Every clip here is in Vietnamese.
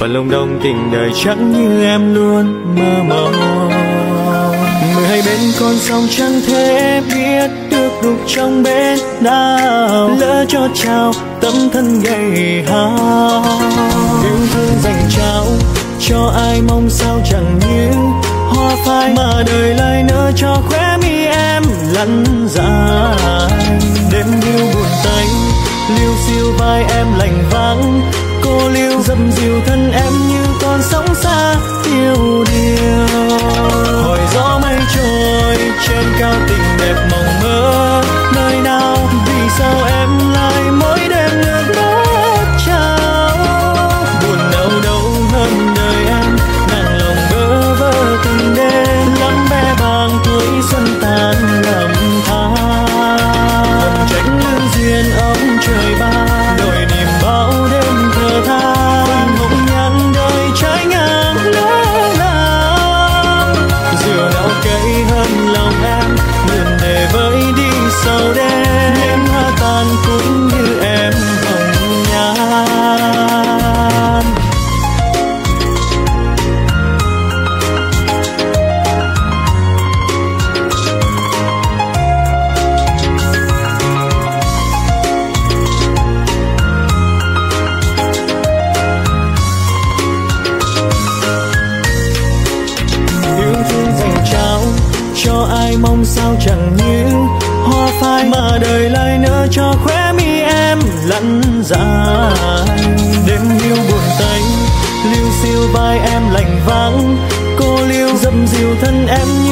phần lông đông tình đời chẳng như em luôn mơ mộng mười hai bên con sông chẳng thể biết được đục trong bên nào. Lỡ cho trao tấm thân gầy hao. Yêu thương dành trao cho ai mong sao chẳng như hoa phai. Mà đời lại nỡ cho khóe mi em lăn dài. Đêm yêu buồn tay liêu siêu vai em lạnh vắng phiêu lưu dầm dìu thân em như con sóng xa tiêu điều. Hỏi gió mây trôi trên cao tình đẹp mộng mơ, nơi nào, vì sao em thân em như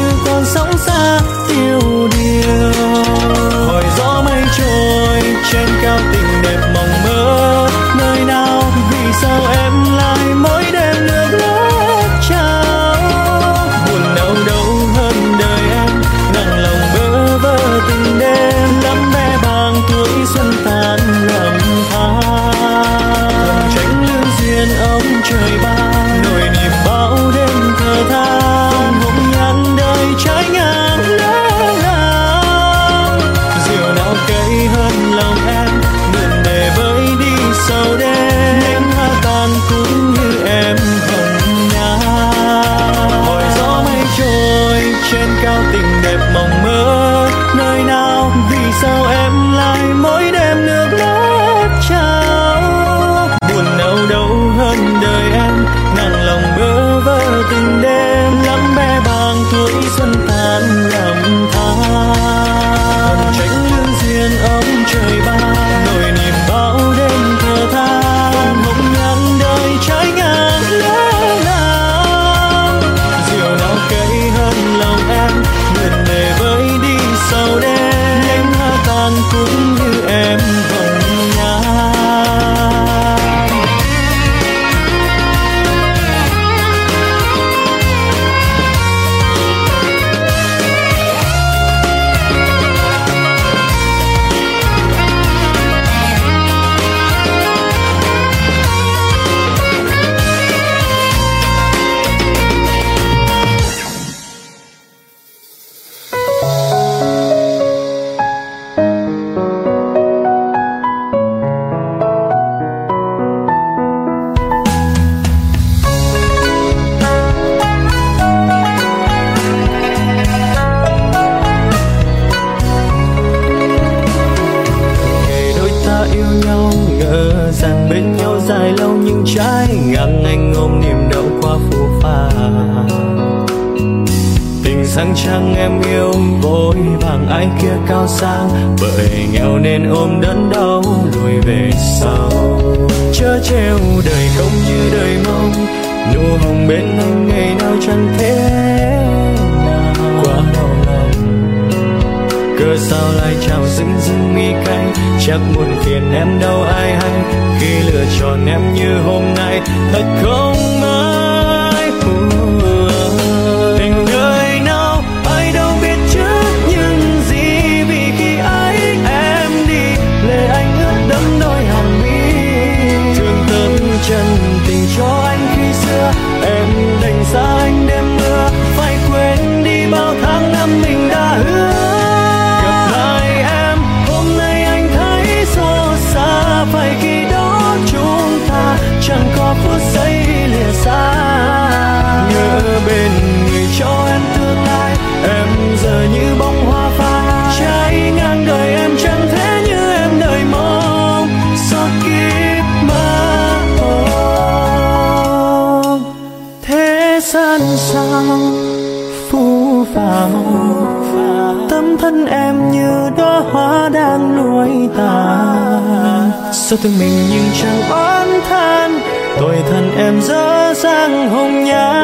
sao thương mình nhưng chẳng oán than? Tuổi thân em dở dang hồng nhan.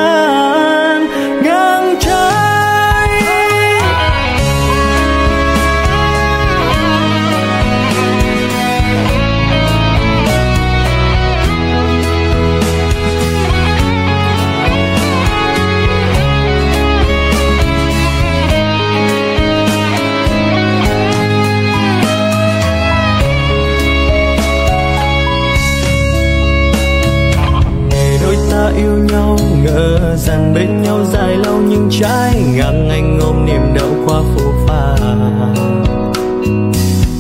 Những trái ngang anh ôm niềm đau qua phố pha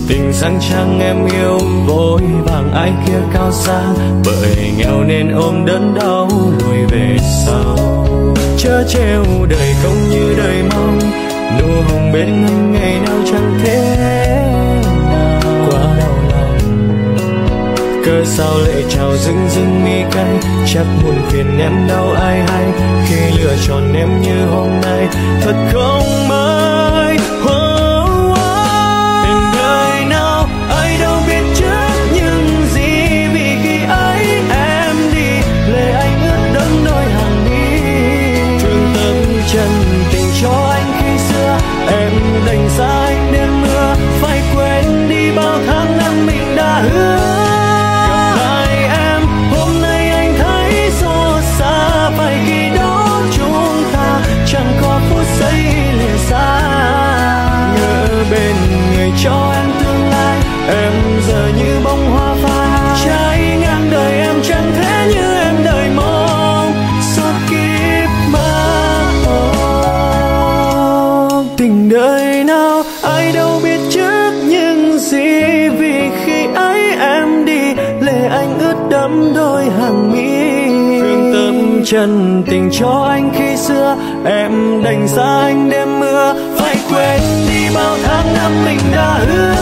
tình sang trang em yêu vội vàng, ai kia cao xa, bởi nghèo nên ôm đớn đau lùi về sau. Chớ trêu đời không như đời mong, nụ hồng bên anh ngày nào chẳng thế sao lệ trào rưng rưng mi cay? Chắc buồn phiền em đau ai hay? Khi lựa chọn em như hôm nay, thật không mới chân tình cho anh khi xưa, em đành xa anh đêm mưa. Phải quên đi bao tháng năm mình đã hứa.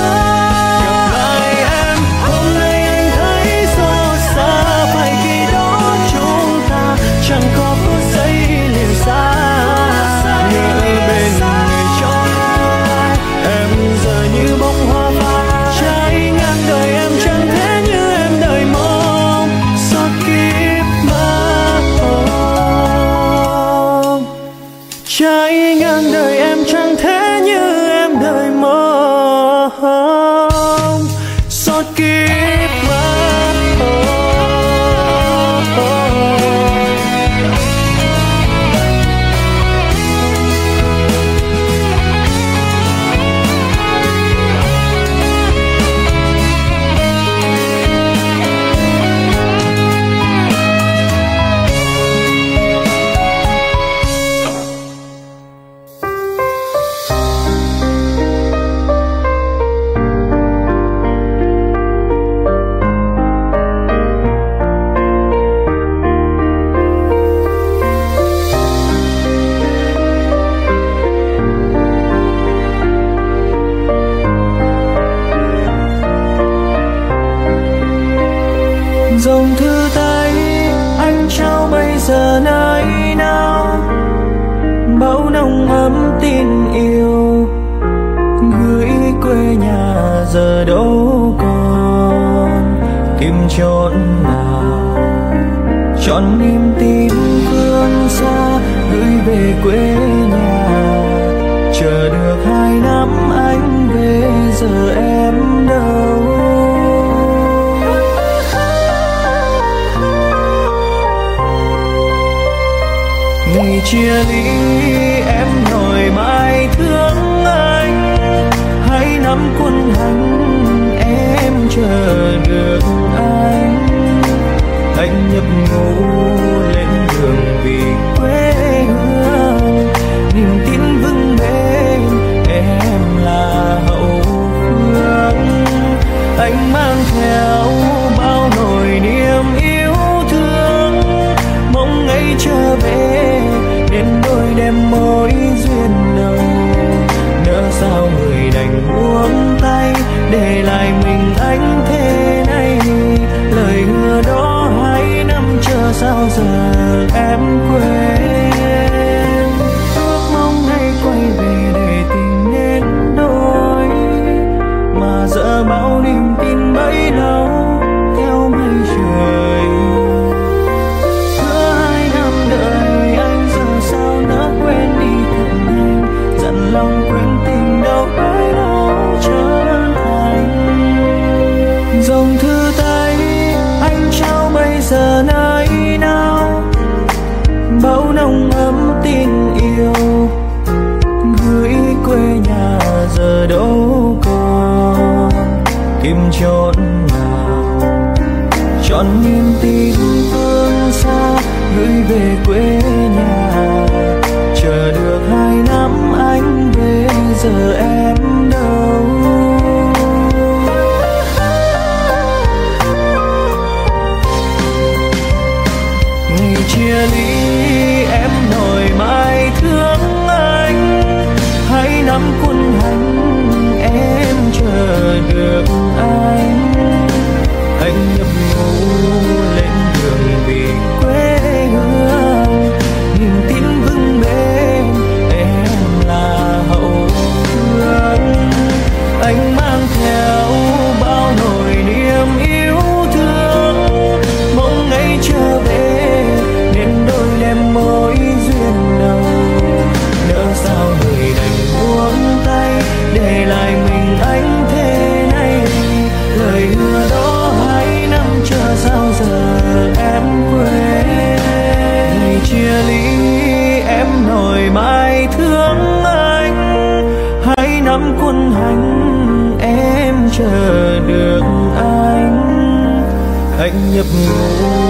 chọn nào. Chọn niềm tin phương xa, gửi về quê nhà. Chờ được hai năm anh về giờ em. Chờ được anh. Anh nhập ngũ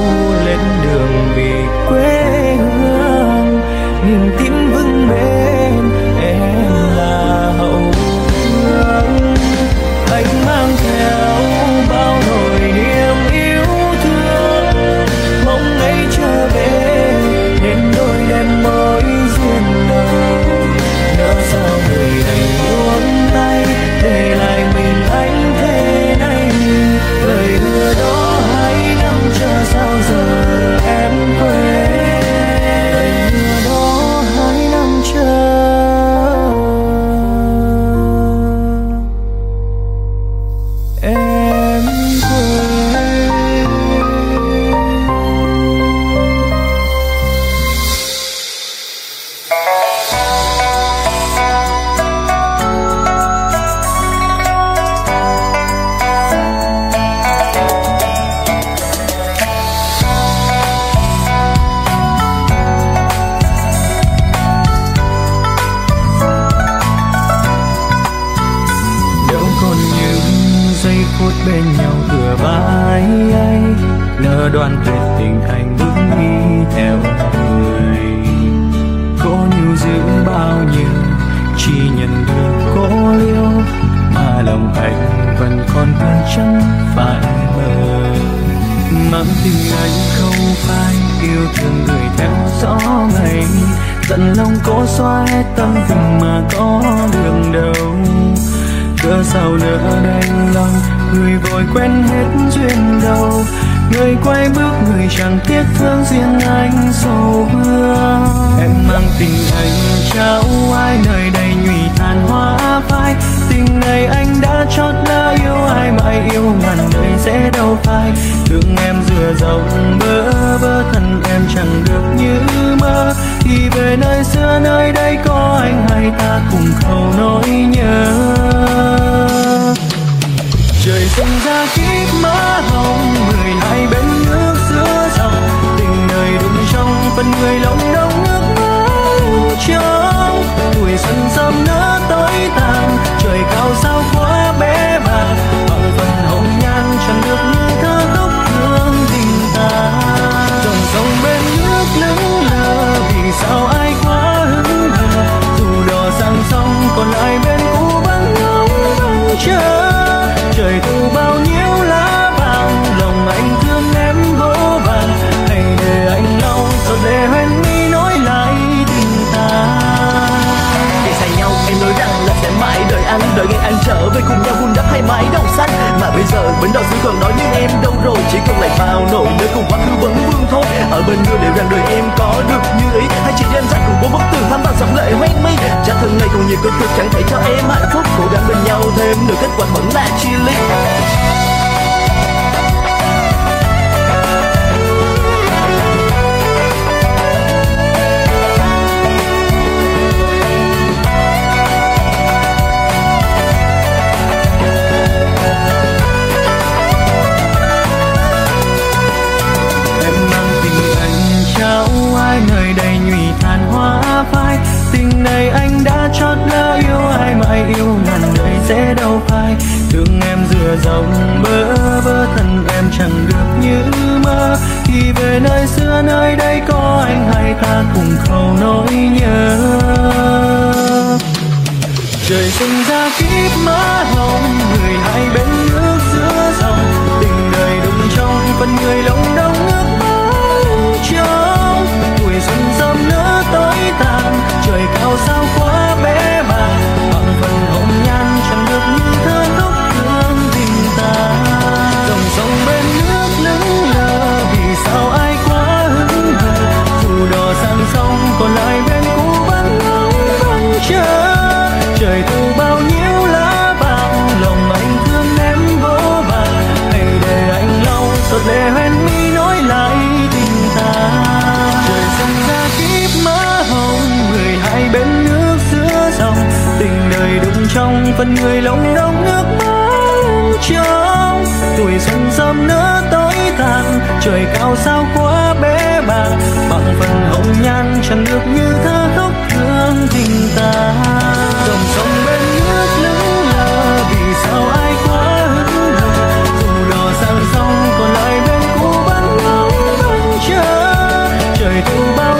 sao nỡ đành lòng người vội quen hết duyên đầu người quay bước, người chẳng tiếc thương riêng anh sầu hương. Em mang tình anh trao ai, nơi đây nhụy tàn hoa phai. Tình này anh đã chót lỡ yêu ai, mãi yêu ngàn đời sẽ đâu phai. Thương em dừa rộng bơ vơ, thân em chẳng được như mơ. Thì về nơi xưa, nơi đây có anh hay ta cùng khâu nỗi nhớ sinh ra kiếp má hồng người hai bên nước giữa dòng. Tình đời đụng trong phần người lòng đông nước mắt trong tuổi xuân sớm nỡ tối tàn, trời cao sao quá bé bàng. Bằng phần hồng nhan chẳng được như thơ tóc thương tình ta dòng sông bên nước lững lờ, vì sao ai quá hứng hờ? Dù đò sang sông, còn lại bên cũ vẫn ngóng vẫn chờ trời thu bao nhiêu đợi anh, đợi ngày anh trở về cùng nhau, vun đắp hai mái đầu xanh. Mà bây giờ, bến đò xứ còn nói nhưng em đâu rồi, chỉ còn lại bao nỗi nhớ cùng quá khứ vẫn vương thôi. Ở bên người liệu rằng đời em có được như ý. Hay chỉ đem dắt cùng bốn bức tường thăm bằng sóng lệ hoen mi. Chắc thường ngày còn nhiều cơ cực chẳng thể cho em hạnh phúc. Cố gắng bên nhau thêm được kết quả vẫn là chia ly. Tình này anh đã chót lỡ yêu ai mãi yêu, ngàn đời sẽ đâu phai. Thương em dừa dòng bơ vơ, thân em chẳng được như mơ. Thì về nơi xưa, nơi đây có anh hay ta cùng khâu nỗi nhớ. Trời sinh ra kiếp má hồng, người hai bên nước giữa dòng. Tình đời đụng trong phần người lòng đông nước cao sao quá bé mà. Bằng phần hồng nhan chẳng được như thơ tóc thương tình ta. Dòng sông bên nước lững lờ vì sao ai quá hững hờ? Dù đò sang sông, còn lại bên cũ vẫn ngóng vẫn chờ. trong phần người lòng nóng nước mắt trong. Tuổi xuân dâm nỡ tối tàn, trời cao sao quá bé bạc bằng phần hồng nhan trần được như thơ khóc thương tình ta. Dòng sông bên nước lững lờ, vì sao ai quá hững dù đò sang sông còn lại bên cũ vẫn ngóng vẫn chờ, trời thu bao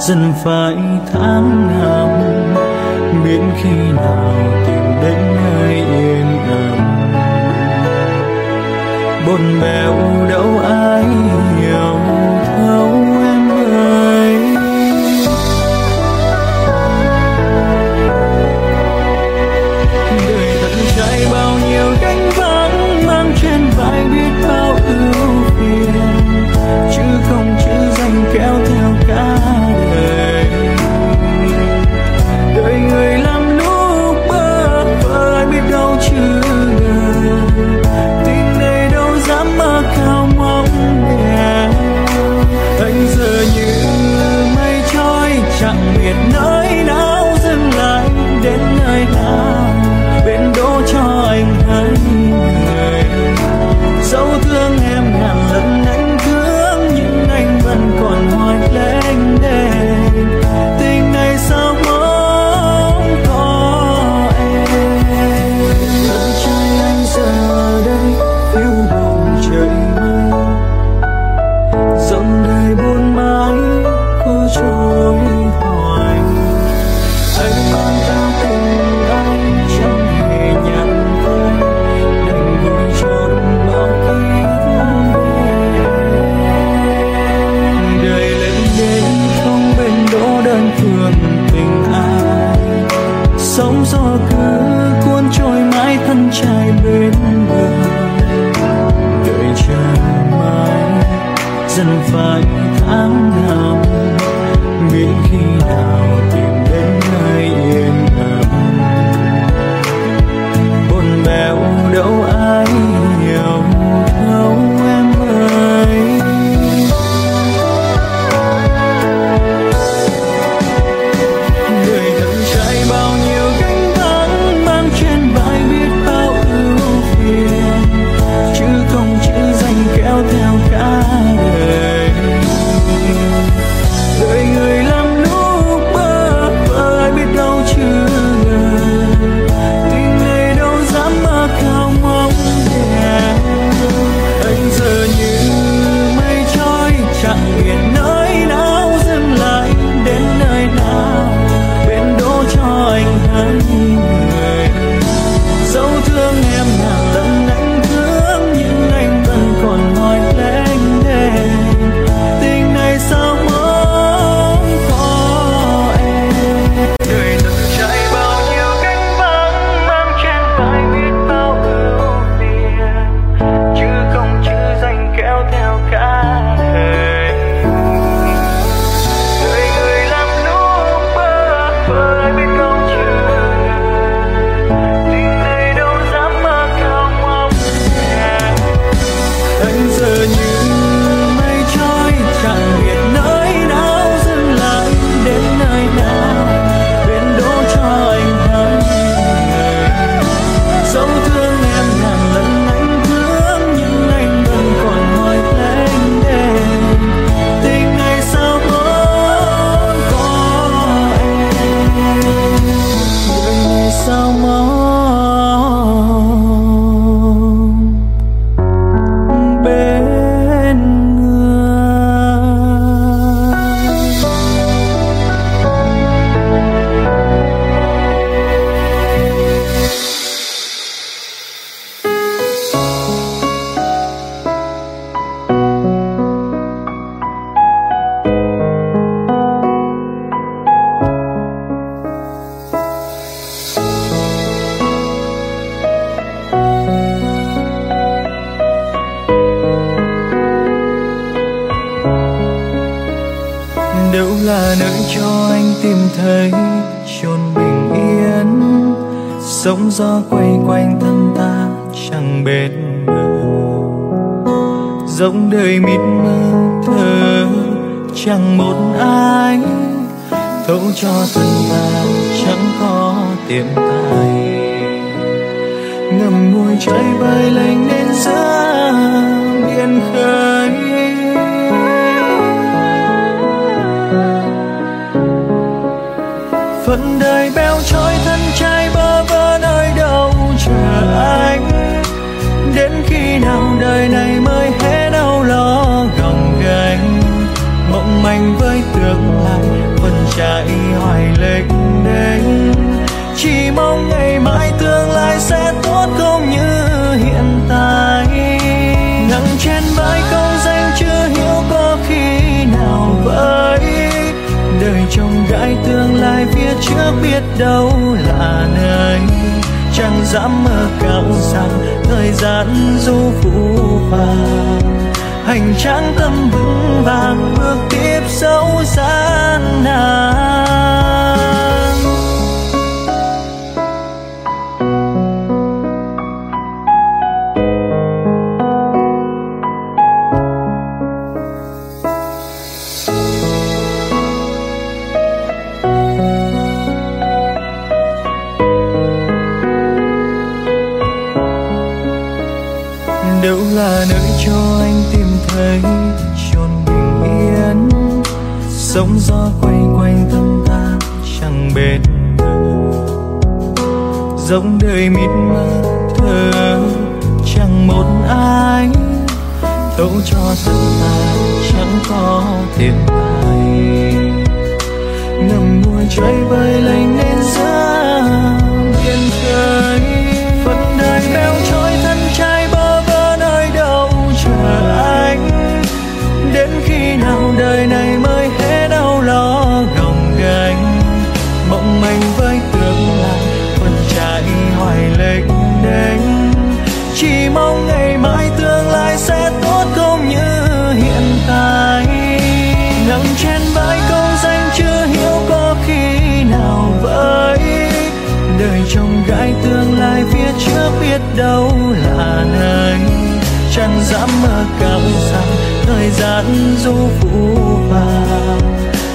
dần phải tháng năm biết khi nào tìm đến nơi yên ắng. Bốn bề sóng gió quay quanh thân ta chẳng bên bờ. Giống đời mịt mờ thơ, chẳng một ai thấu cho thân ta, chẳng có tiệm tài ngầm ngùi chơi bơi lênh nên giữa biển khơi. Này mới hết đau lo gồng gánh mộng manh với tương lai vẫn chạy hoài lệch đến. Chỉ mong ngày mai tương lai sẽ tốt không như hiện tại. Nặng trên vai công danh chưa hiểu có khi nào vậy đời chồng gai tương lai phía trước biết đâu là nơi chẳng dám mơ cao rằng thời gian du phũ phàng hành trang tâm vững vàng, bước tiếp dấu gian nan. Giống đời mịt mờ thơ, chẳng một ai thấu cho thân ta, chẳng có tiền tài ngầm mùa chơi bơi lênh đâu là nơi chẳng dám mơ cao rằng thời gian du phũ vàng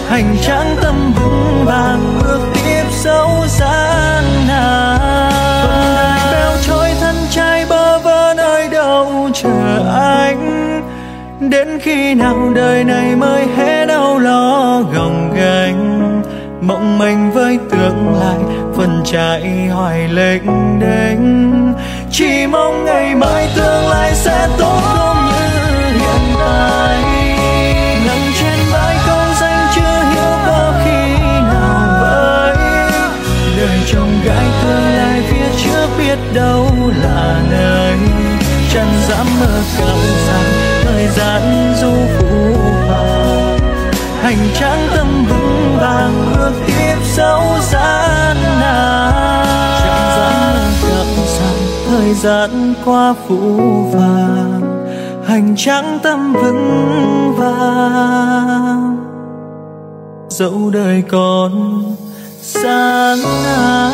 hành trang tâm vững vàng bước tiếp sâu gian nan beo trôi thân trai bơ vơ nơi đâu chờ anh. Đến khi nào đời này mới hết đau lo gồng gánh. Mộng mình với tương lai, phần trái hoài lệnh đến chỉ mong ngày mai tương lai sẽ tốt hơn. Thời gian qua phũ vàng, hành trang tâm vững vàng. Dẫu đời còn gian nan.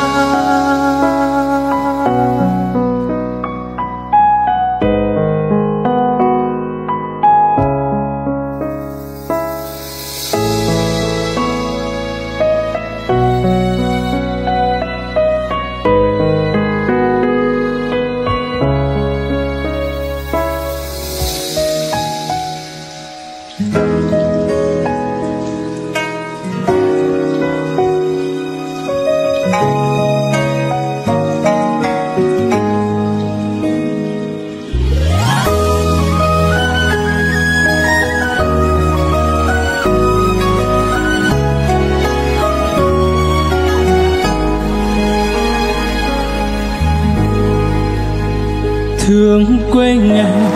Quê nghèo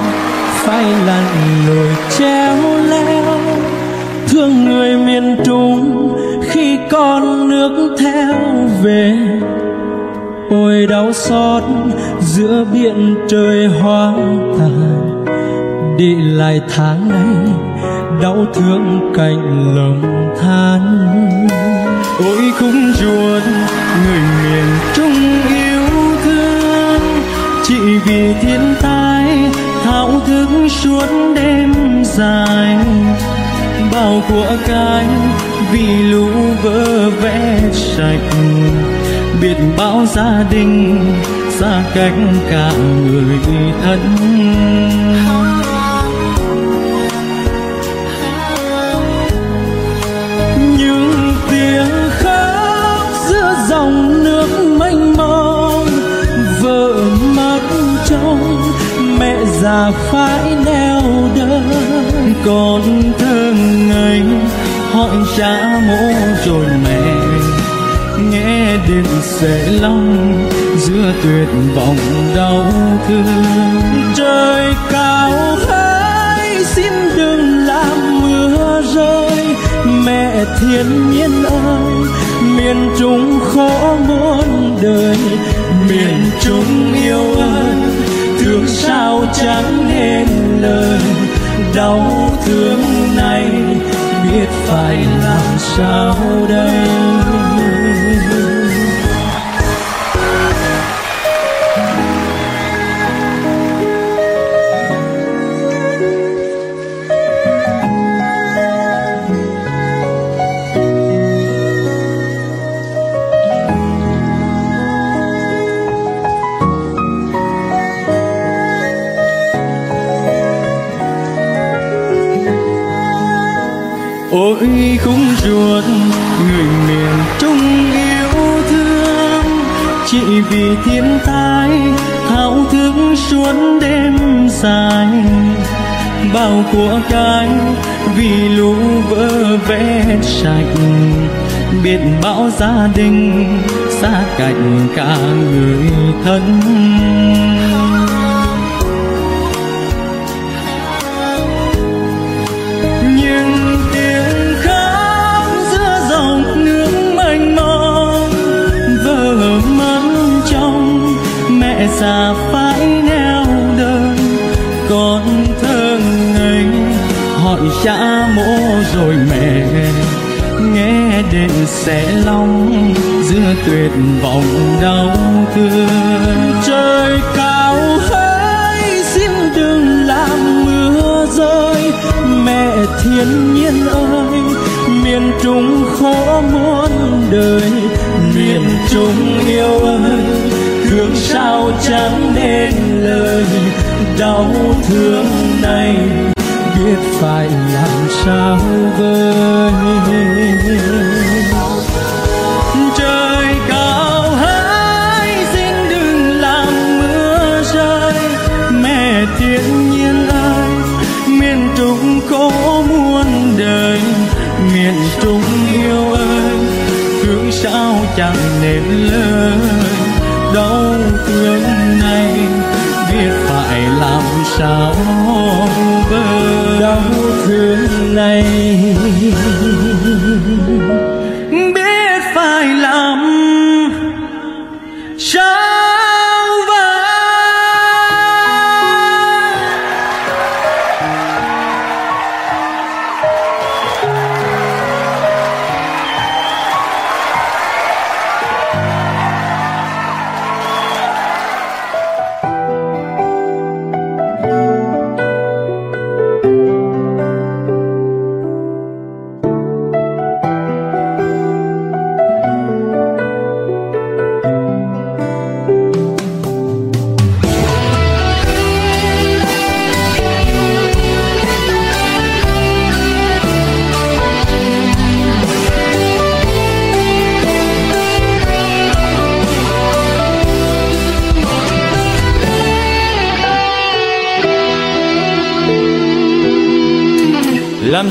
phải lặn lội treo leo. Thương người miền trung khi con nước theo về. Ôi đau xót giữa biển trời hoang tàn. Đi lại tháng ngày, đau thương cạnh lòng than. Ôi khung ruột người miền trung yêu thương, chỉ vì thiên tai thức suốt đêm dài. Bao của cái vì lũ vỡ vẽ sạch. Biết bao gia đình, xa cách cả người thân. Những tiếng khóc giữa dòng nước già phải neo đơn con thơ ngây hỏi cha mô rồi mẹ nghe đến sẽ lòng giữa tuyệt vọng đau thương. Trời cao hỡi xin đừng làm mưa rơi. Mẹ thiên nhiên ơi, miền trung khó muôn đời. Miền trung yêu ơi thương sao chẳng nên lời đau thương này biết phải làm sao đây? Mỗi khung ruột, người miền trung yêu thương. Chỉ vì thiên tai, thao thức suốt đêm dài. Bao của cái vì lũ vỡ vẽ sạch. Biết bão gia đình, xa cách cả người thân. Sẽ long giữa tuyệt vọng đau thương. Trời cao hỡi xin đừng làm mưa rơi. Mẹ thiên nhiên ơi, miền trung khó muôn đời. Miền trung yêu ơi, thương sao chẳng nên lời. Đau thương này biết phải làm sao vơi. Chẳng nên lời. Đau thương này biết phải làm sao với đau thương này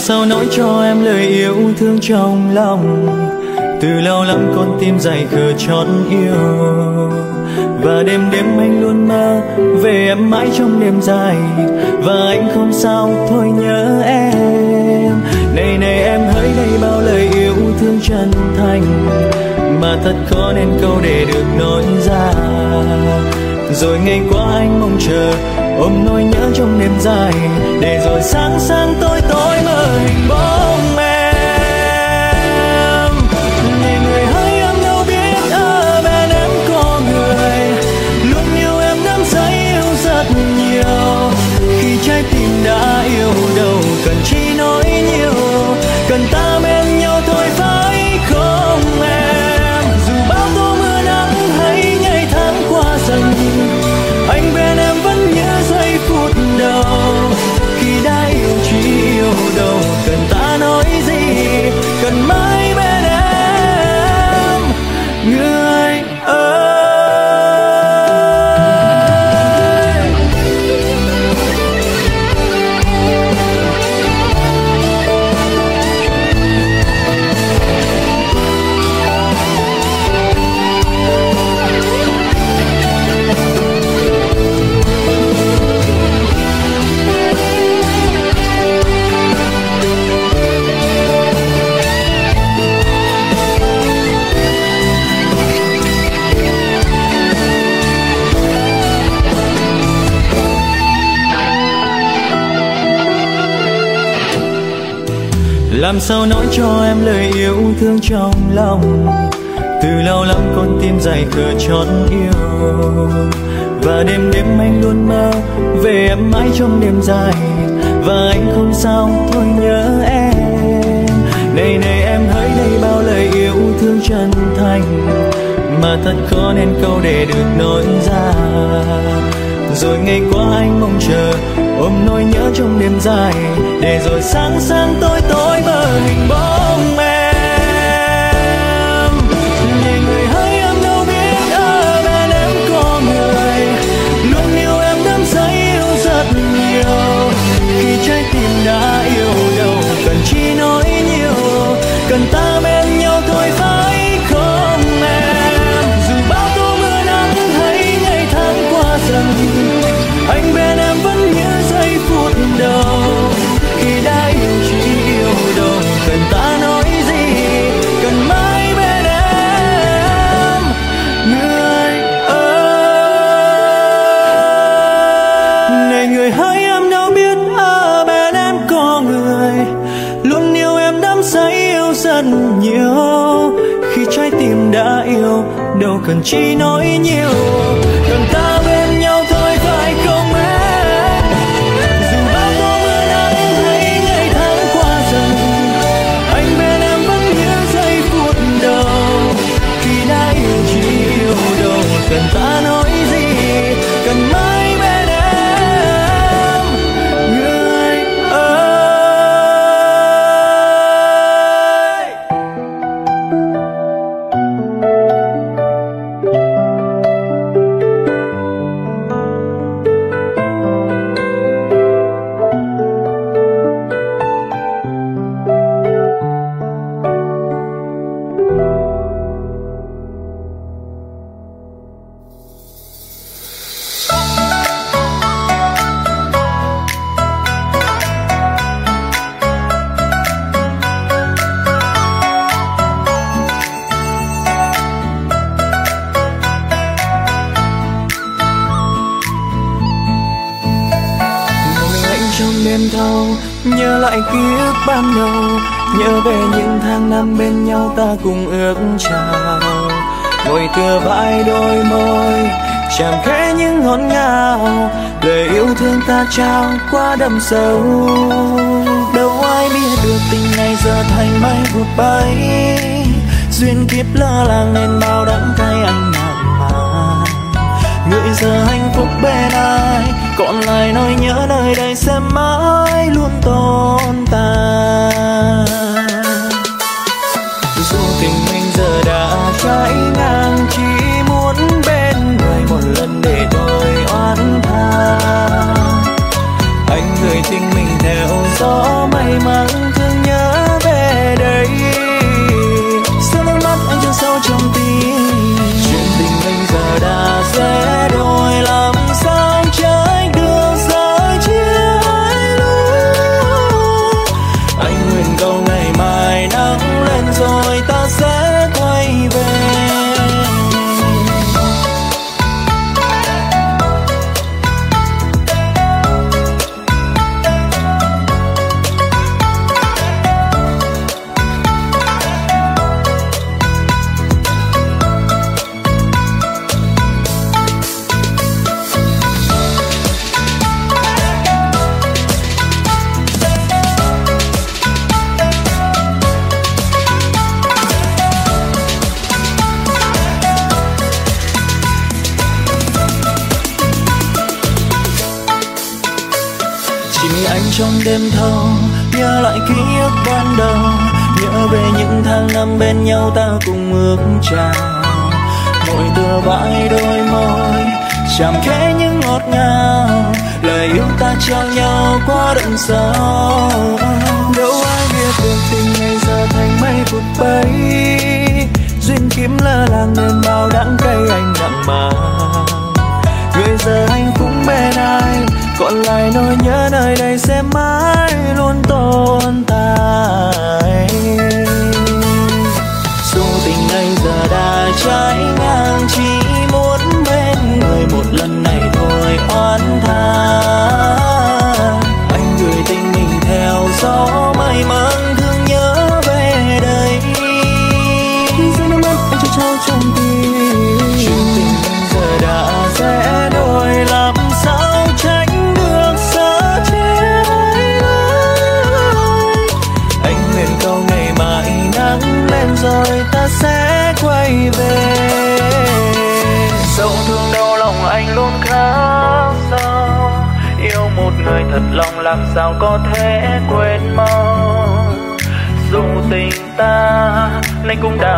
sao nói cho em lời yêu thương trong lòng. Từ lâu lắm con tim dày khờ chót yêu. Và đêm đêm anh luôn mơ về em mãi trong đêm dài. Và anh không sao thôi nhớ em. Này này em hỡi đây bao lời yêu thương chân thành. Mà thật khó nên câu để được nói ra. Rồi ngày qua anh mong chờ, ôm nỗi nhớ trong đêm dài. Để rồi sáng sáng tối hình bóng em. Này người hỡi em đâu biết ở bên em có người. Luôn yêu em đắm say, yêu rất nhiều. Khi trái tim đã yêu, đâu cần chi nói nhiều. Cần ta làm sao nói cho em lời yêu thương trong lòng. Từ lâu lắm con tim dài khờ chót yêu. Và đêm đêm anh luôn mơ về em mãi trong đêm dài. Và anh không sao thôi nhớ em. Này này em hỡi đây bao lời yêu thương chân thành. Mà thật khó nên câu để được nói ra rồi ngày qua anh mong chờ. Ôm nỗi nhớ trong đêm dài, để rồi sáng sáng tối tối mơ hình bóng em Chỉ chi nói nhiều quá qua sâu. Đâu ai biết được tình này giờ thành mây vụt bay. Duyên kiếp lơ là nên bao đắng cay anh nặng mà người giờ hạnh phúc bên ai, còn lại nỗi nhớ nơi đây sẽ mãi luôn tồn nhau nay cũng đã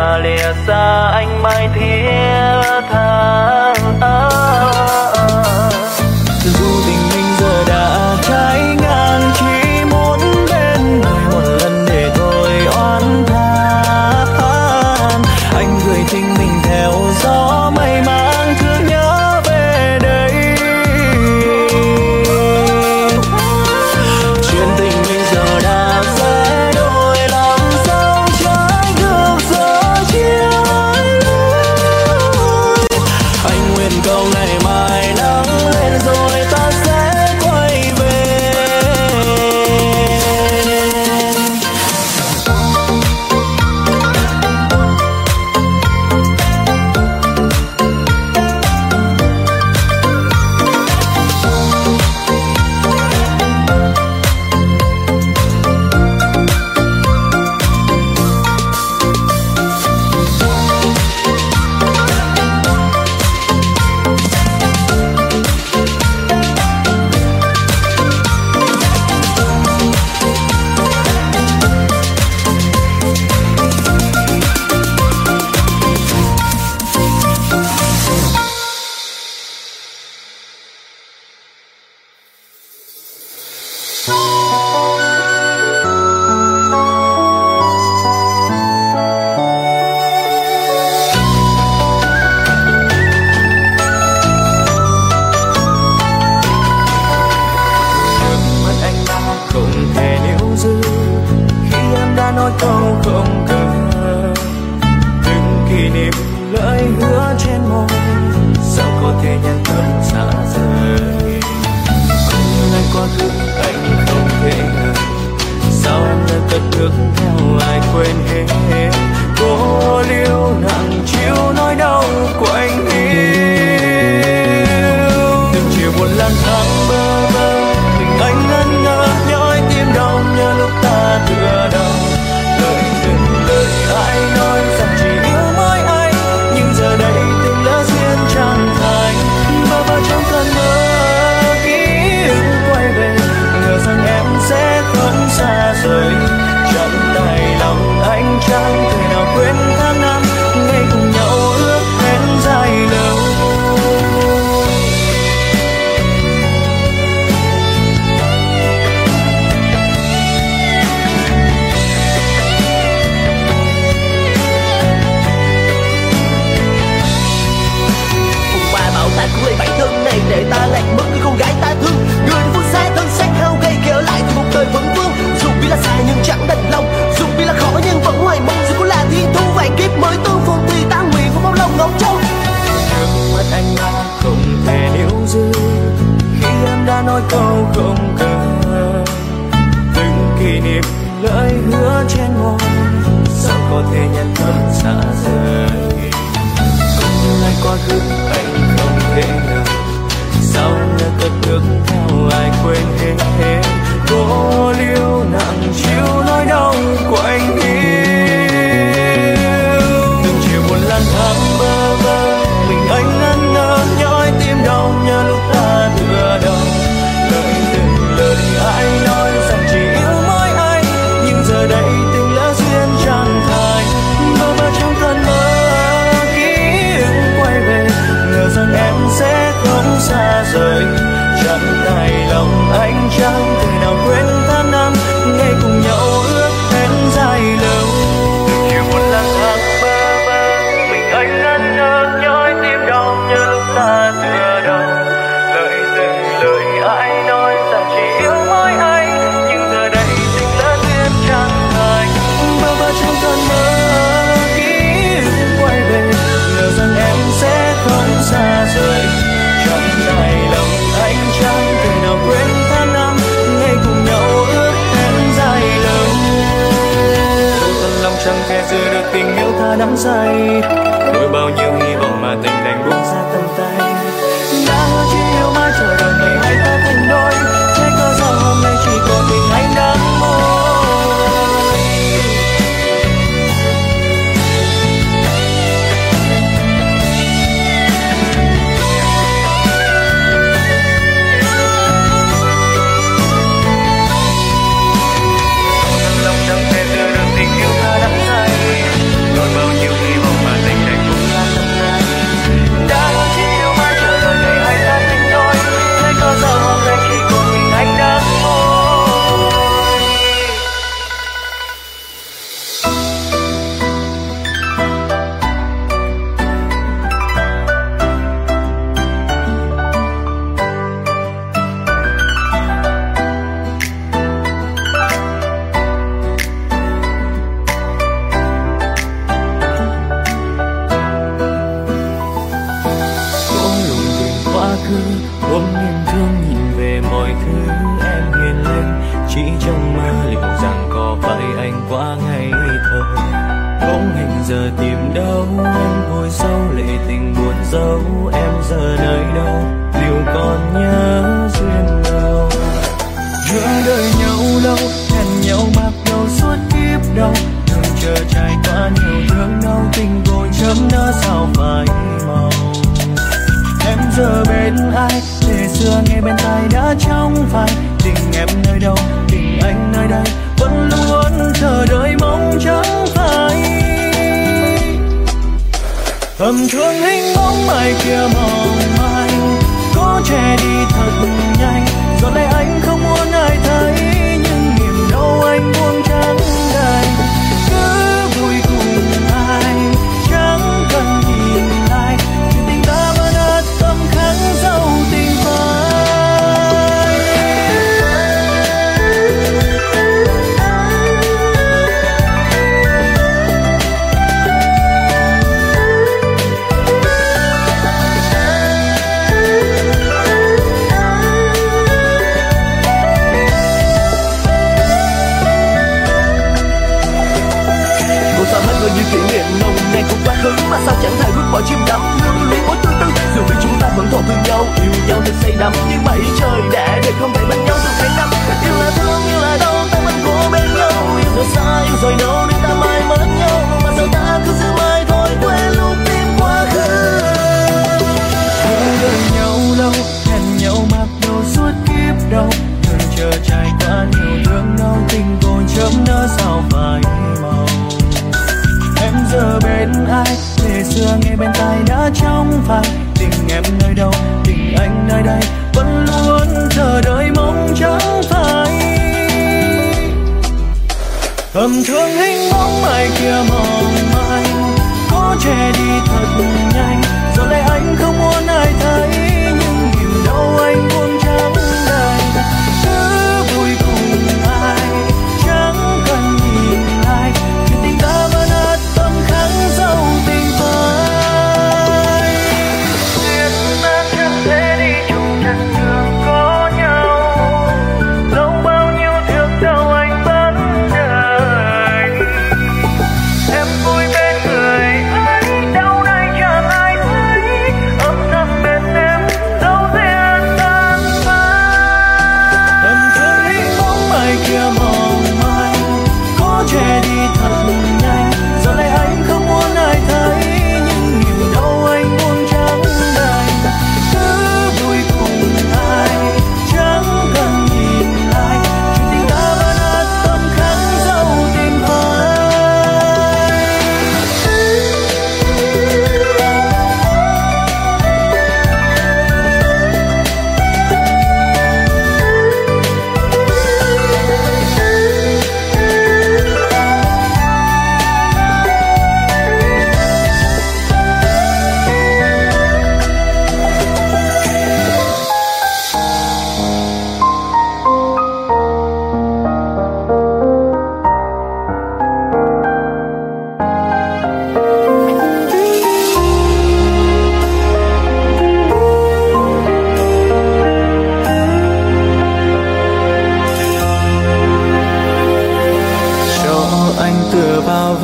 dày.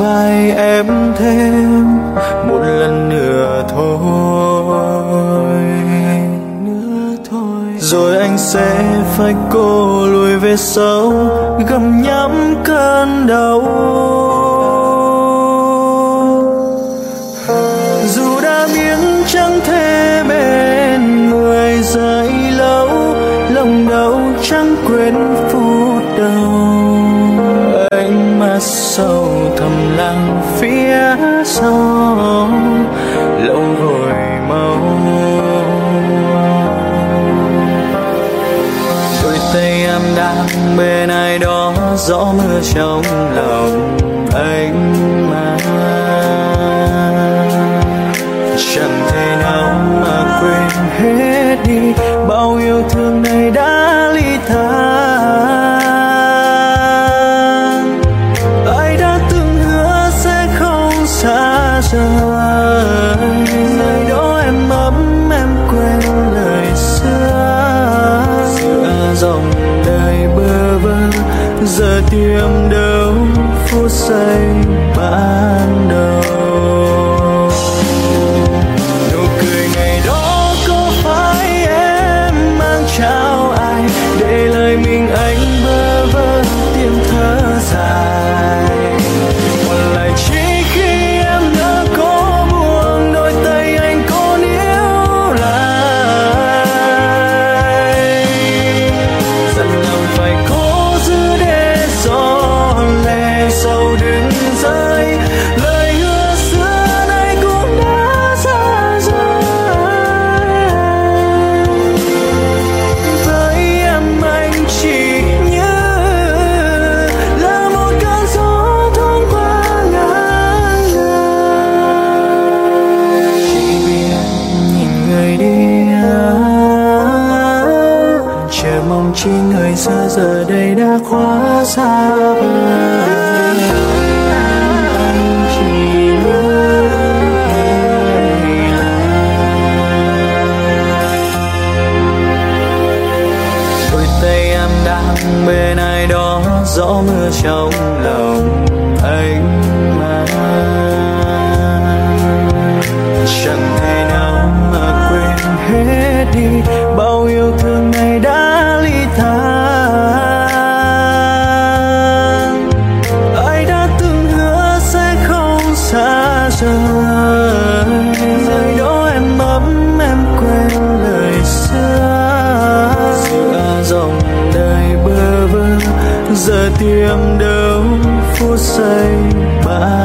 vai em thêm một lần nữa thôi. Rồi anh sẽ phải cô lùi về sau gầm nhắm cơn đau. trong lòng anh mà. Chẳng thể nào mà quên hết đi bao yêu thương tiêm rơi nơi em ấm em quên lời xưa. Giữa dòng đời bơ vơ, giờ tiêm đâu phút giây bạn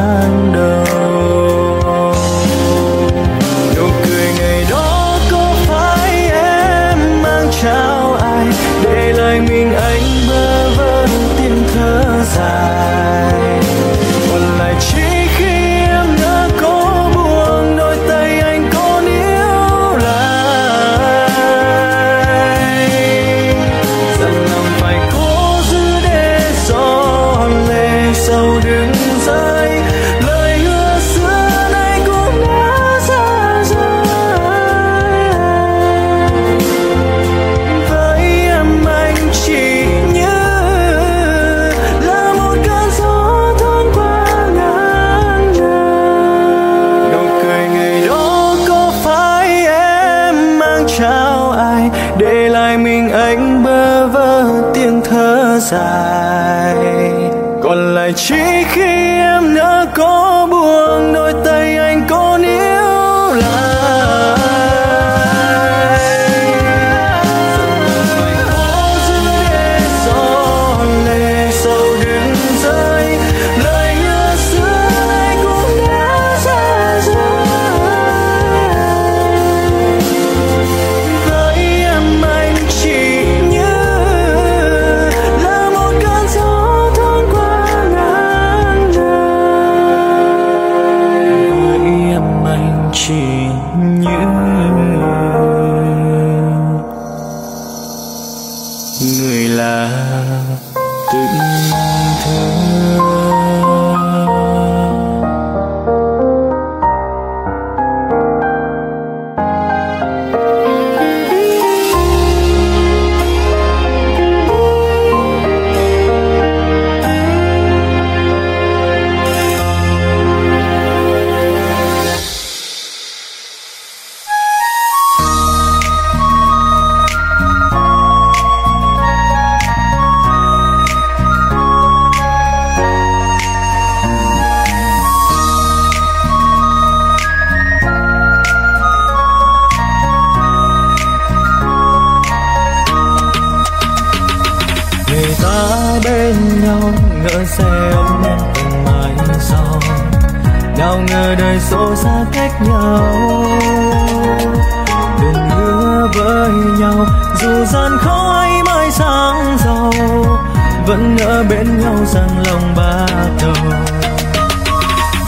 bên nhau rằng lòng ba đầu.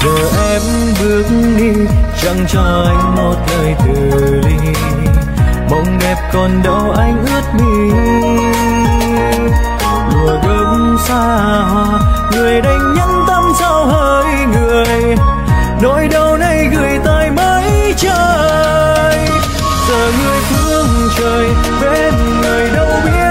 Giờ em bước đi, chẳng cho anh một lời từ ly. Mộng đẹp còn đâu anh ướt mi. Lùa gấm xa hoa, người đành nhắn tâm sao hơi người. Nỗi đau này gửi tới mấy trời. Giờ người thương trời, bên người đâu biết.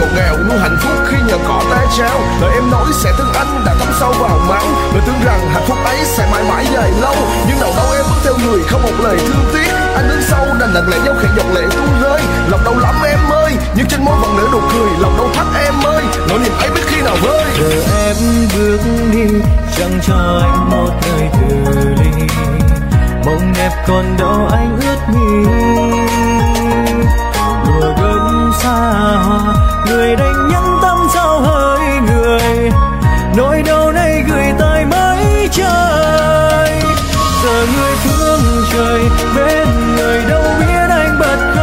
ngọt ngào luôn hạnh phúc khi nhờ cỏ té trao lời em nói sẽ thương anh đã thấm sâu vào máu lời tưởng rằng hạnh phúc ấy sẽ mãi mãi dài lâu. Nhưng đầu đâu em bước theo người không một lời thương tiếc. Anh đứng sau đành lặng lẽ nhau khẽ giọt lệ tuôn rơi. Lòng đau lắm em ơi, nhưng trên môi vẫn nở nụ cười. Lòng đau thắt em ơi, nỗi niềm ấy biết khi nào vơi. Giờ em bước đi, chẳng cho anh một lời từ ly. Mong đẹp còn đâu anh ướt mình xa hoa người đành nhắn tâm sao hơi người. Nỗi đau này gửi tới mấy trời. Giờ người thương trời, bên người đâu biết anh bật khóc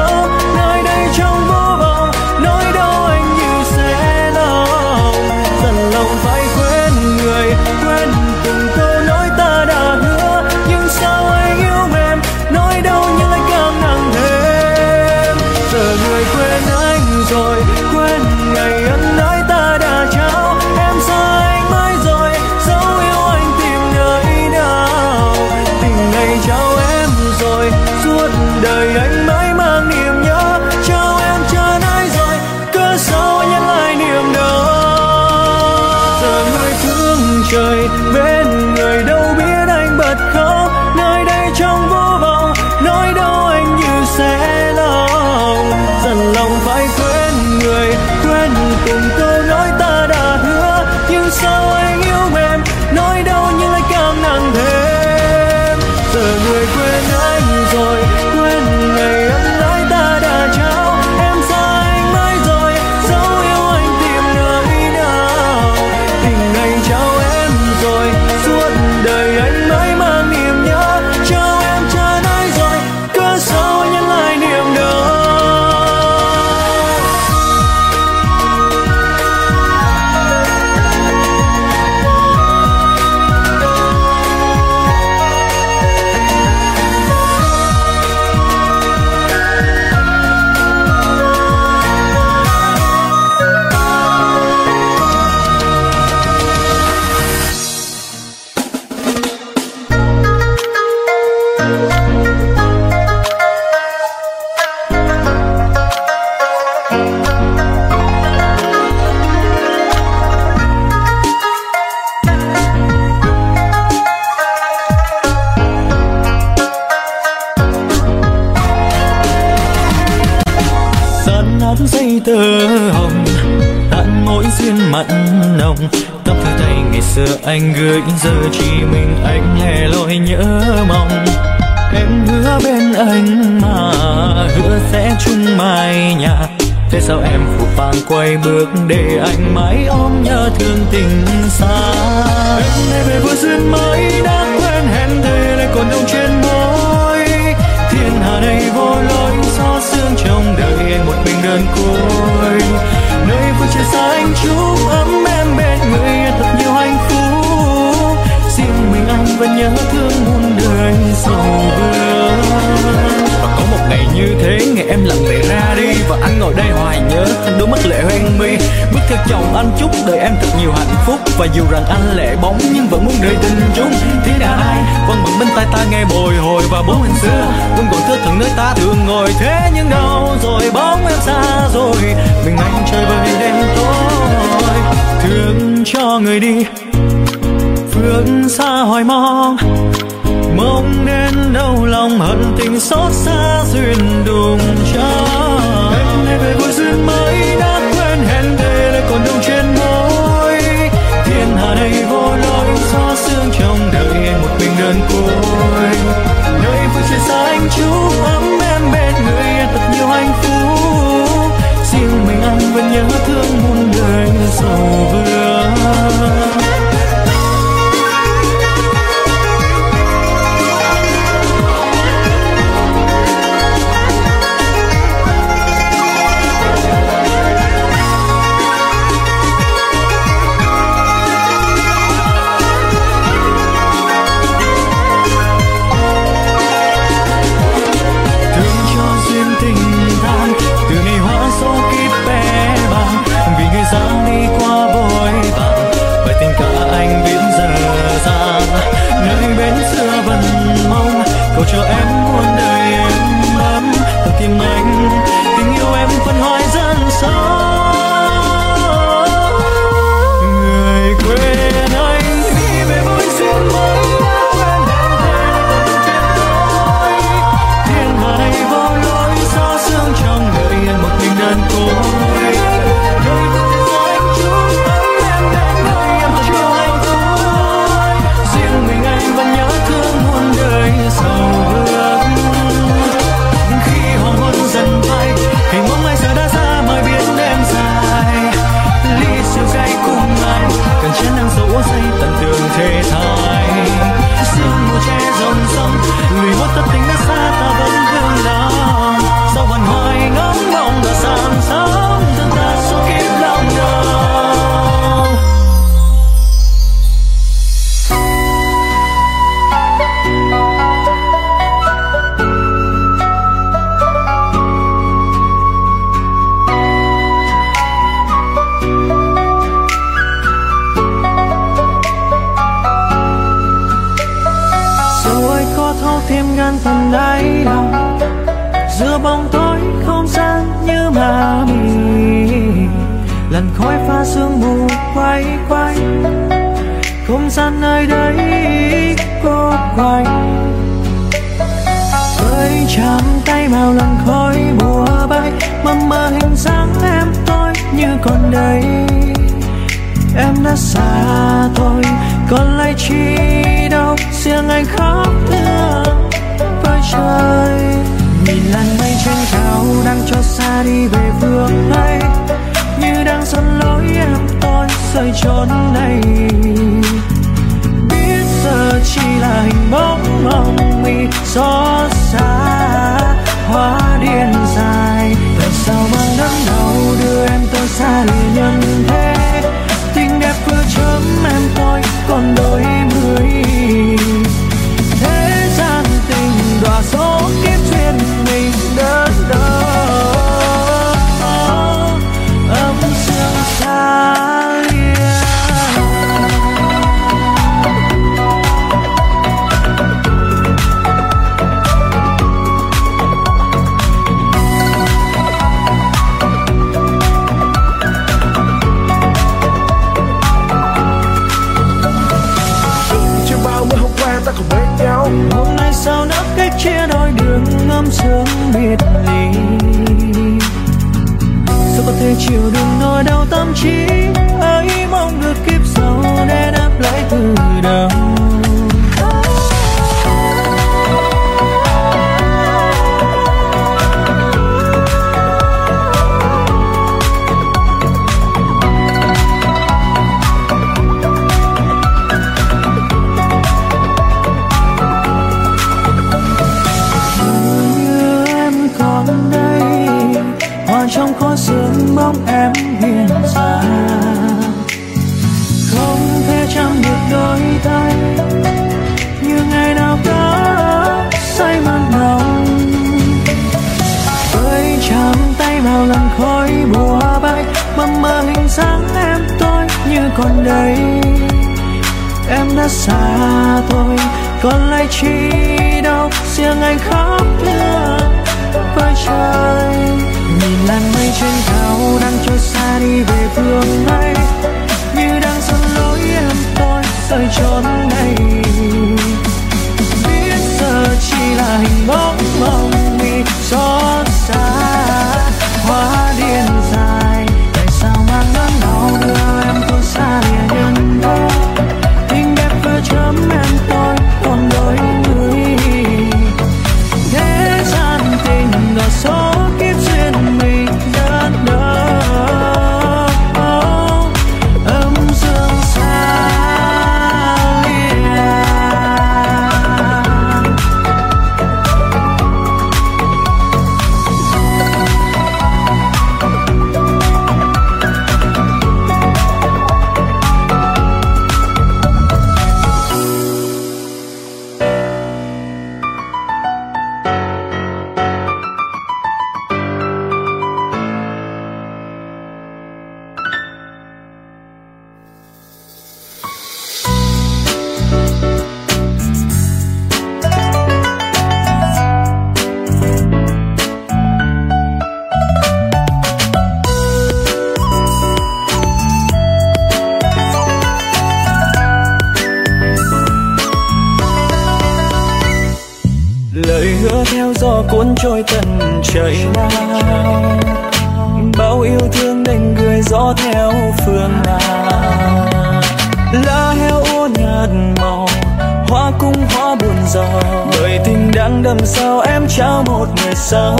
đầm sau em trao một người sau.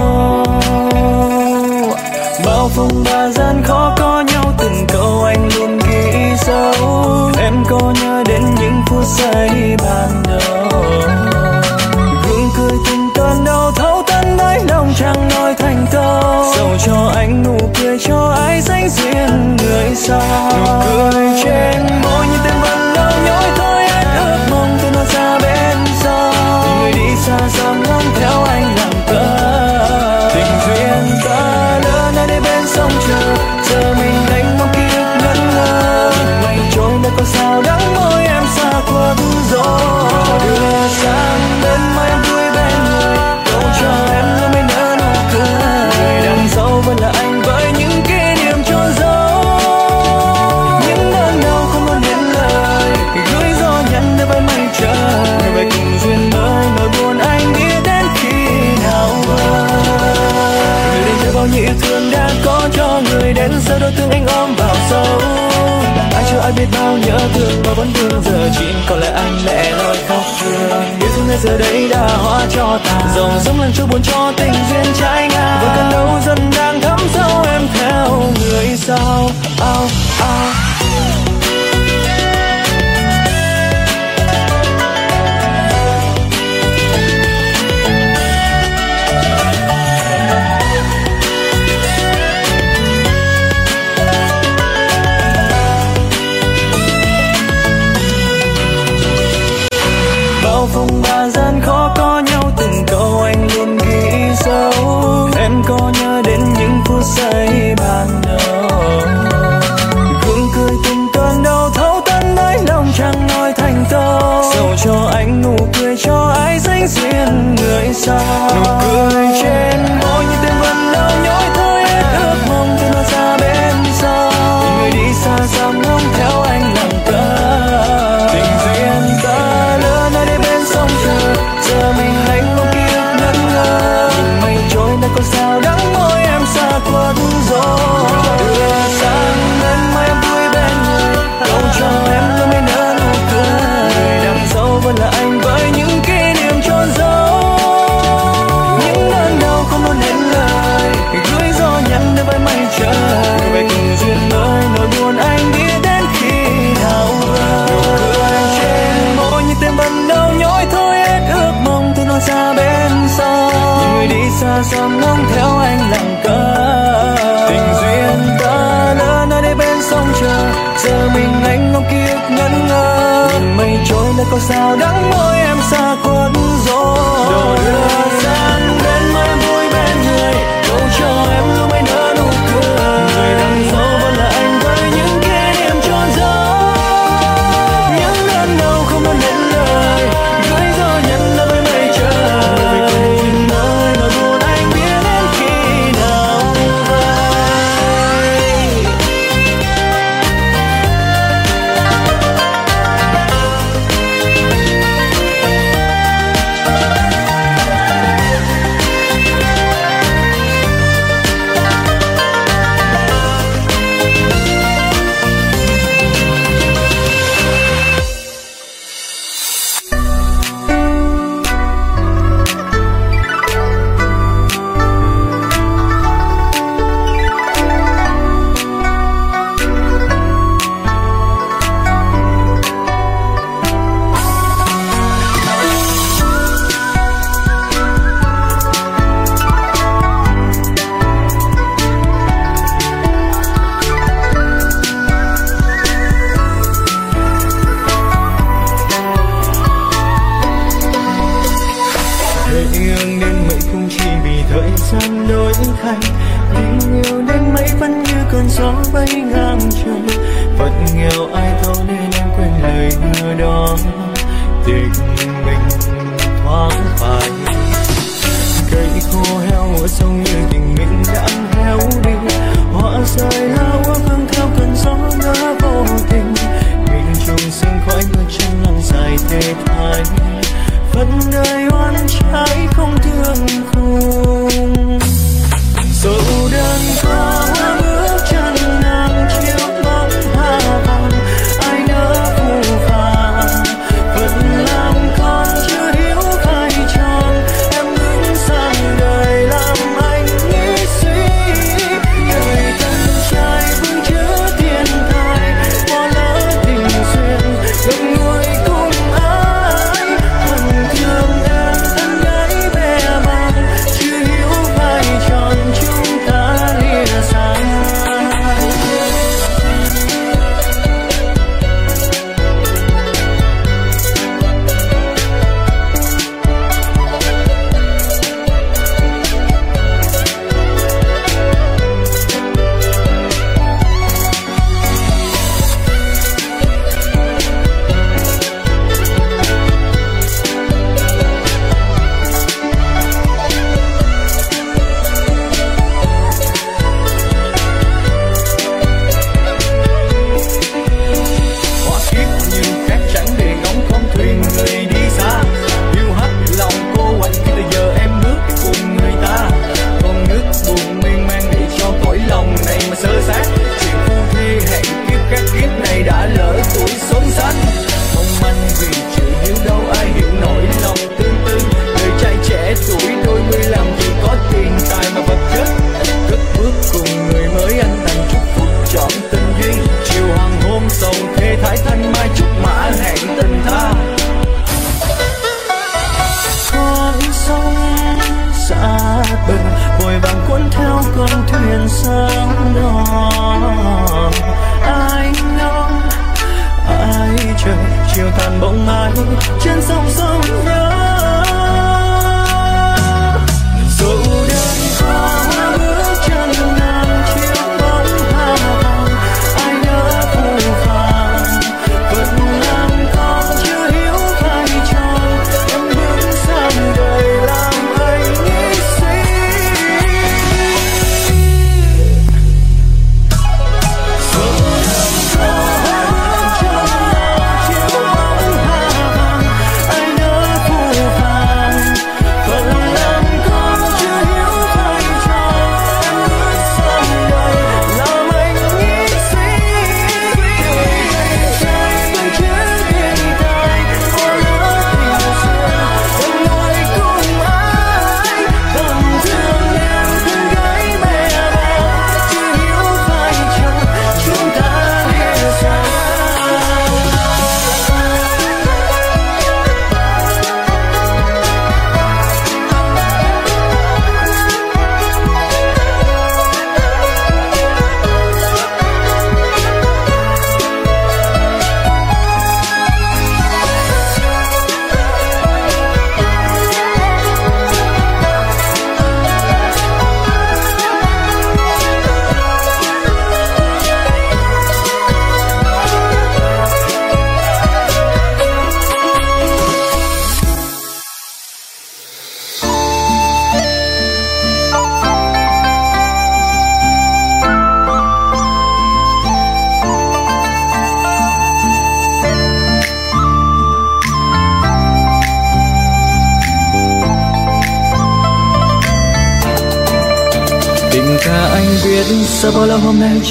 Bao phong ba gian khó có nhau, từng câu anh luôn ghi dấu. Em có nhớ đến những phút giây ban đầu. Gương cười từng cơn đau thấu tận với lòng chẳng nói thành câu. Dầu cho anh nụ cười cho ai danh duyên người sau. Nụ cười trên môi như tên vẫn lâu nhói thôi anh ước mong tôi nó ra xa dám ngóng theo anh làm cớ tình duyên ta lỡ nơi đây bên sông chờ giờ mình đánh mong ký ức ngẩn ngơ. Ngày trôi đã có sao ngát giờ đây đã hóa cho tàn dòng sông lần cho buồn cho tình duyên trái ngang. Và cơn đau dần đang thấm sâu em theo. Người sao? Ao ao. star 照亮我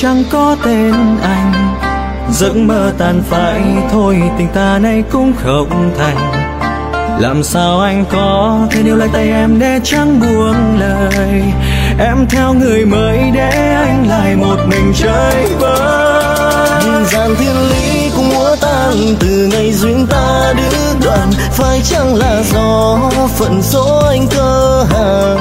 chẳng có tên anh. Giấc mơ tàn phai thôi, tình ta nay cũng không thành. Làm sao anh có thể níu lại tay em để chẳng buông lời? Em theo người mới để anh lại một mình chơi vơi gian thiên lý cũng múa tan, từ ngày duyên ta đứt đoạn phải chăng là do phận số anh cơ hà?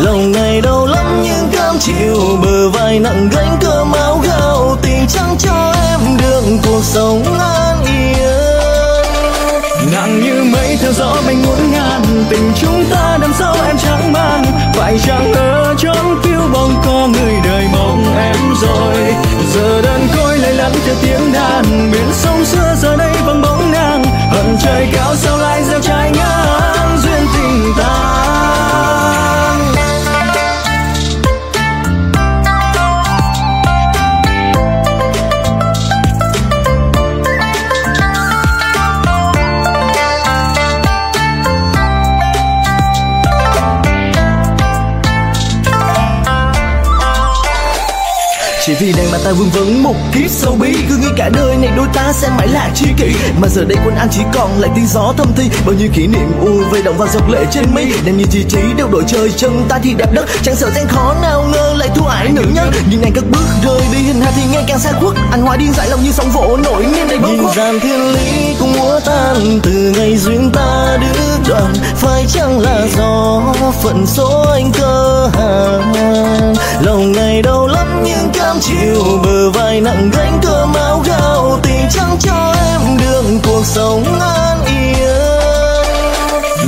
Lòng này đau lắm nhưng cam chịu, bờ vai nặng gánh cơm áo gạo. Tình chẳng cho em được cuộc sống ai nặng như mây theo gió bay ngổn ngang, tình chúng ta đằng sau em chẳng mang. Phải chẳng ở chốn phiêu bồng có người đời mong em rồi? Giờ đơn côi lay lắng theo tiếng đàn biển sông xưa giờ đây vắng bóng nàng hận trời cao sao lại gieo trái ngang? Vì đèn mà ta vương vấn một kiếp sâu bí cứ nghĩ cả đời này đôi ta sẽ mãi là chi kỷ. Mà giờ đây quân an chỉ còn lại tiếng gió thâm thi. Bao nhiêu kỷ niệm u vây động và dọc lệ trên mi. Đem như chi trí đều đổi trời, chân ta thì đẹp đất. Chẳng sợ gian khó nào ngờ lại thua ải nữ nhân nhưng anh cất bước rời đi, hình hài thì ngày càng xa khuất. Anh hoài điên dại lòng như sóng vỗ nổi nên đầy bóng khuất. Gian thiên lý cũng múa tan, từ ngày duyên ta đứt đoạn phải chăng là do phận số anh cơ hàng lòng ngày đau lắm nhưng cam chịu bờ vai nặng gánh cơm áo gạo tình chẳng cho em đường cuộc sống an yên.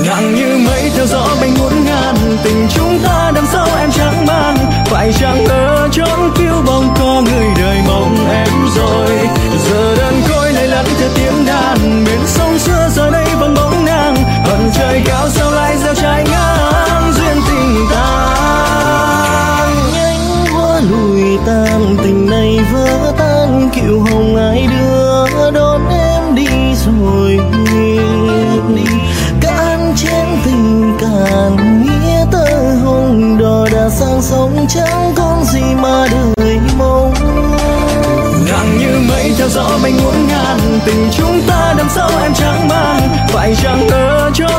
Nặng như mây theo gió bay ngổn ngang tình chúng ta đằng sau em chẳng mang. Phải chẳng ở trong phiêu bóng có người đời mong em rồi. Giờ đơn côi lại lẫn theo tiếng đàn bên sông xưa giờ đây vắng bóng nàng. Hận trời cao xa kiệu hồng ai đưa đón em đi rồi cạn chén tình cạn nghĩa tơ hồng, đò đã sang sông chẳng còn gì mà đời mong. Nặng như mây theo gió bay ngổn ngang tình chúng ta đằng sau em chẳng mang, phải chẳng ở chốn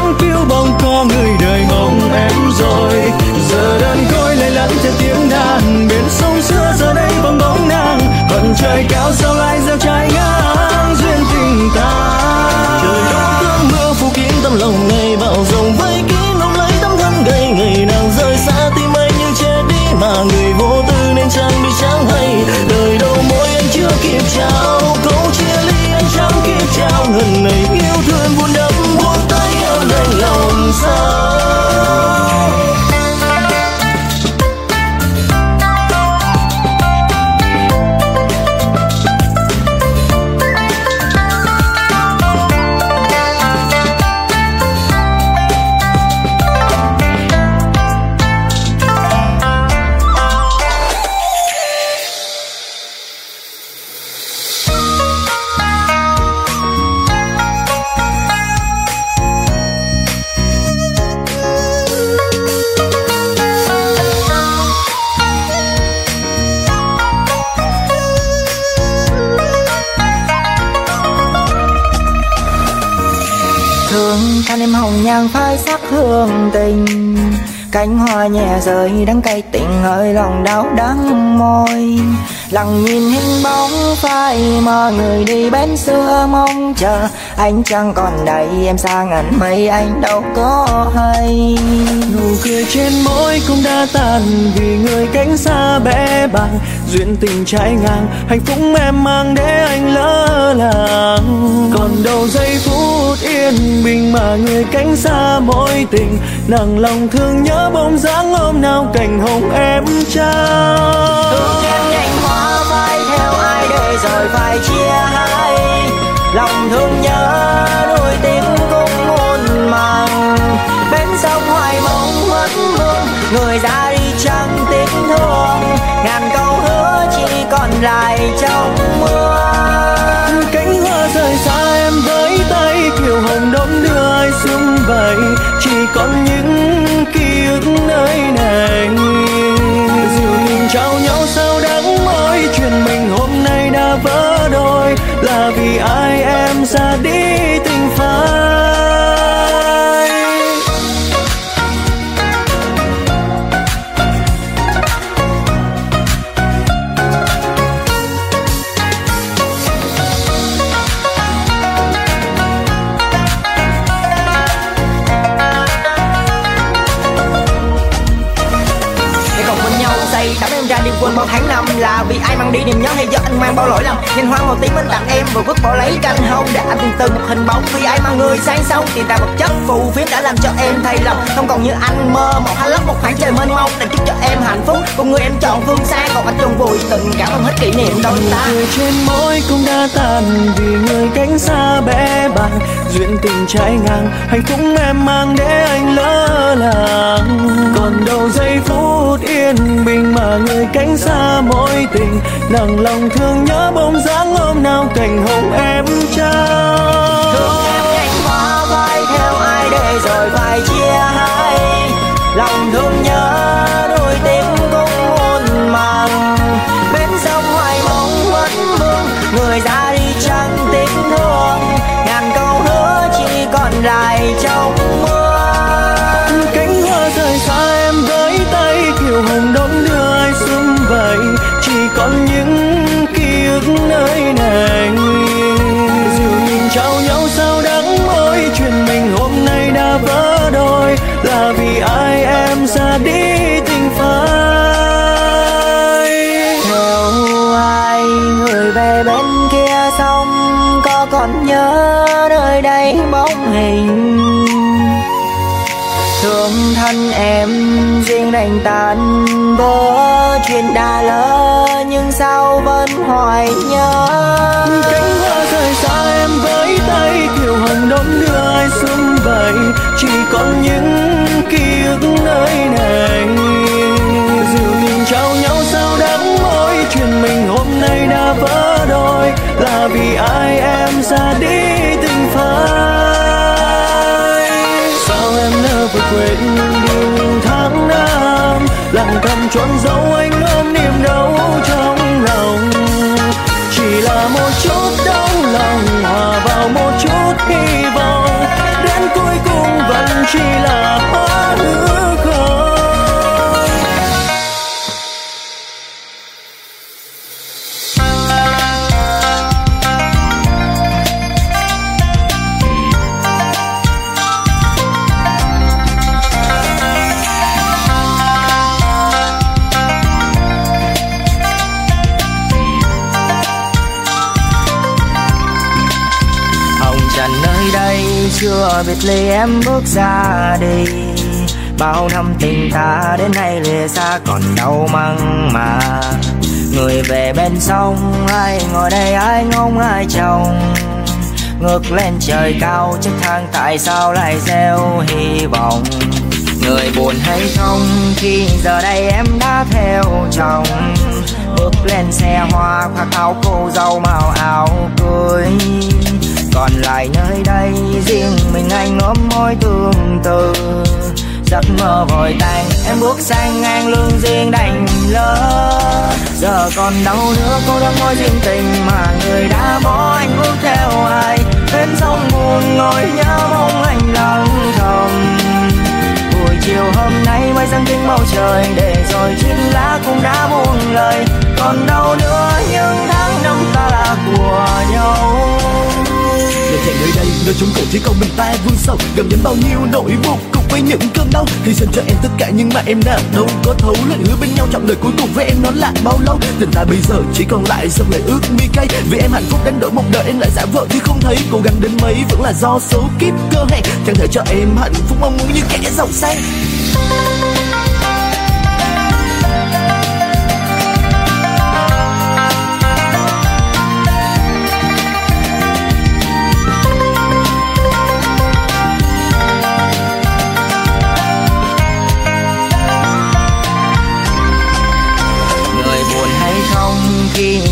rơi đắng cay tình hơi lòng đau đắng môi. Lặng nhìn hình bóng phai mà người đi bên xưa mong chờ. Anh chẳng còn đây em xa ngàn mây, anh đâu có hay. Nụ cười trên môi cũng đã tàn vì người cánh xa bé bàng duyên tình trái ngang, hạnh phúc em mang để anh lỡ làng. Còn đâu giây phút yên bình mà người cánh xa mối tình nặng lòng thương nhớ bóng dáng hôm nào cảnh hồng em trao. Thương em cành hoa vai theo ai để rồi phải chia hai. Lòng thương nhớ đôi tim cũng muôn màng. Bên sông hoài mong vẫn vương người ra đi chẳng tiếng thương. Ngàn câu còn lại trong mưa. Cánh hoa rời xa em với tay, kiều hồng đón đưa ai xuống vậy chỉ còn những ký ức nơi này. Dù nhìn trao nhau sao đắng môi chuyện mình hôm nay đã vỡ đôi. Là vì ai em ra đi tình phai. Em tháng năm là vì ai mang đi niềm nhớ hay do anh mang bao lỗi lầm. Nhìn hoa màu tím bên tặng em vừa vứt bỏ lấy canh hông để anh từng từng một hình bóng, vì ai mang người sáng sâu tiền tài vật chất phù phiếm đã làm cho em thay lòng. Không còn như anh mơ một hai lớp một khoảng trời mênh mông. Để chúc cho em hạnh phúc, cùng người em chọn phương xa. Còn anh chôn vùi tình cảm hơn hết kỷ niệm đôi ta. Người trên môi cũng đã tàn vì người cánh xa bé bàng duyên tình trái ngang, hạnh phúc em mang để anh lỡ làng. Còn đâu giây phút yên bình mà người cánh xa mối tình. Nặng lòng thương nhớ bóng dáng hôm nào cảnh hồng em trao. Thương em cánh hoa vai theo ai để rồi phải chi anh tan vỡ chuyện đã lỡ, nhưng sao vẫn hoài nhớ? Cánh hoa rời xa em với tay, kiều hồng đón đưa ai xuân vậy chỉ còn những ký ức nơi này. Dịu nhìn trao nhau sao đắng môi, chuyện mình hôm nay đã vỡ đôi. Là vì ai em ra đi tình phai. Sao em nỡ vượt quên đi? Lặng thầm trốn dấu anh ôm niềm đau chưa biệt ly em bước ra đi. Bao năm tình ta đến nay lìa xa, còn đau măng mà. Người về bên sông, ai ngồi đây, ai ngóng, ai trông. Ngược lên trời cao chiếc thang tại sao lại gieo hy vọng? Người buồn hay không, khi giờ đây em đã theo chồng. Bước lên xe hoa, khoác áo cô dâu màu áo cưới còn lại nơi đây riêng mình anh ôm môi tương tư giấc mơ vội tan, em bước sang ngang lương duyên đành lỡ. Giờ còn đâu nữa, cô đơn môi riêng tình mà người đã bỏ anh bước theo ai. Bên sông buồn ngồi nhớ mong anh lặng thầm. Buổi chiều hôm nay mây dâng kính bầu trời, để rồi chiếc lá cũng đã buông lời. Còn đâu nữa nơi chúng cổ chỉ còn mình ta vương sầu gầm nhẫn bao nhiêu nỗi buồn cùng với những cơn đau. Hy sinh cho em tất cả nhưng mà em nào đâu có thấu lời hứa bên nhau. Chọn đời cuối cùng với em nó là bao lâu? Tình ta bây giờ chỉ còn lại dòng lời ước mi cay. Vì em hạnh phúc đánh đổi một đời em lại giả vờ thì không thấy. Cố gắng đến mấy vẫn là do số kiếp cơ hẹn. Chẳng thể cho em hạnh phúc mong muốn như kẻ giàu sang.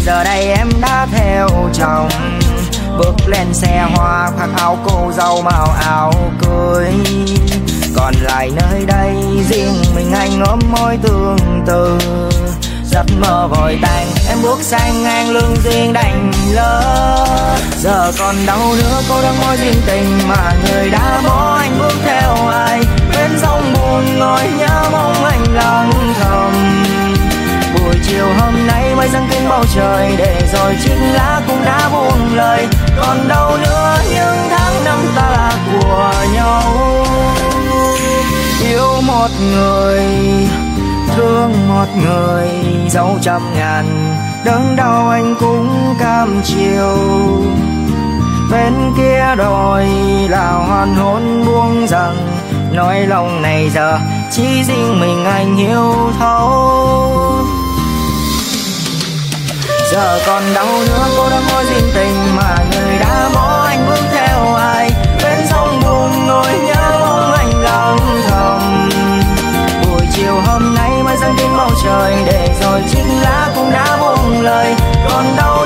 Giờ đây em đã theo chồng. Bước lên xe hoa, khoác áo cô dâu màu áo cưới. Còn lại nơi đây, riêng mình anh ôm môi tương tư giấc mơ vội tan em bước sang ngang lương duyên đành lỡ giờ còn đâu nữa, cô đơn môi duyên tình mà người đã bỏ anh bước theo ai. Bên sông buồn ngồi nhớ mong anh lặng thầm chiều hôm nay mới dâng kín bầu trời, để rồi chiếc lá cũng đã buông lời. Còn đâu nữa, những tháng năm ta là của nhau. Yêu một người, thương một người dẫu trăm ngàn đớn đau anh cũng cam chịu bên kia đồi là hoàn hôn buông rằng, nói lòng này giờ chỉ riêng mình anh hiểu thấu giờ còn đau nữa, cô đã môi duyên tình mà người đã bỏ anh bước theo ai. Bên sông buồn nỗi nhớ mong anh lòng thầm. Buổi chiều hôm nay mới dâng tin bầu trời, để rồi chính lá cũng đã buông lời. Còn đau